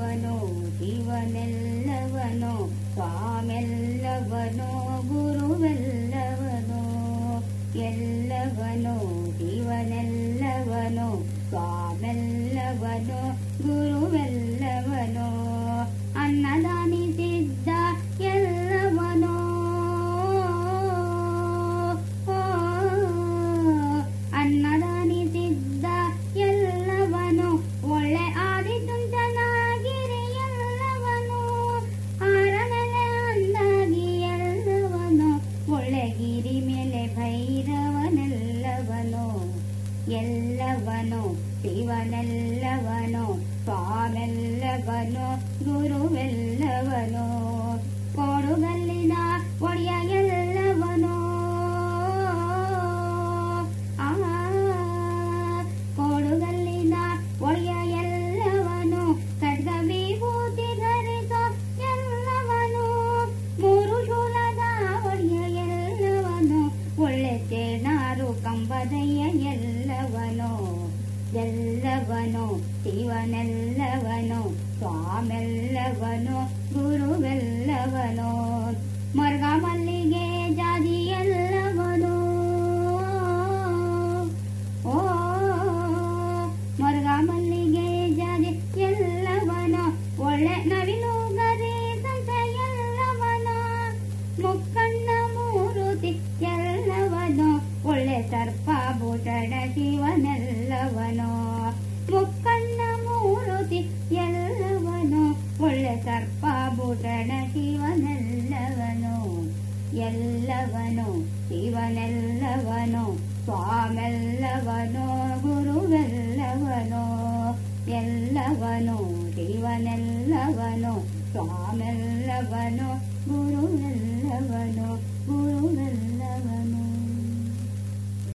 ಎಲ್ಲವನೋ ಶಿವನೆಲ್ಲವನೋ ಸ್ವಾಮೆಲ್ಲವನೋ ಗುರುವೆಲ್ಲವನೋ ಎಲ್ಲವನೋ ಶಿವನೆಲ್ಲವನೋ ಸ್ವಾಮೆಲ್ಲವನೋ ಗುರುವೆಲ್ಲವನೋ ಎಲ್ಲವನು ಶಿವನೆಲ್ಲವನು ಸ್ವಾಮೆಲ್ಲವನು ಗುರುವೆಲ್ಲವನು ಒಳ್ಳೆ ತೇನಾರು ಕಂಬದಯ್ಯ ಎಲ್ಲವನು ಎಲ್ಲವನು ಶಿವನೆಲ್ಲವನು ಸ್ವಾಮೆಲ್ಲವನು ಗುರುವೆಲ್ಲವನು ಸರ್ಪಭೂಷಣ ಶಿವನೆಲ್ಲವನು ಎಲ್ಲವನು ಶಿವನೆಲ್ಲವನು ಸ್ವಾಮೆಲ್ಲವನು ಗುರುವೆಲ್ಲವನು ಎಲ್ಲವನು ಶಿವನೆಲ್ಲವನು ಸ್ವಾಮೆಲ್ಲವನು ಗುರುವೆಲ್ಲವನು ಗುರು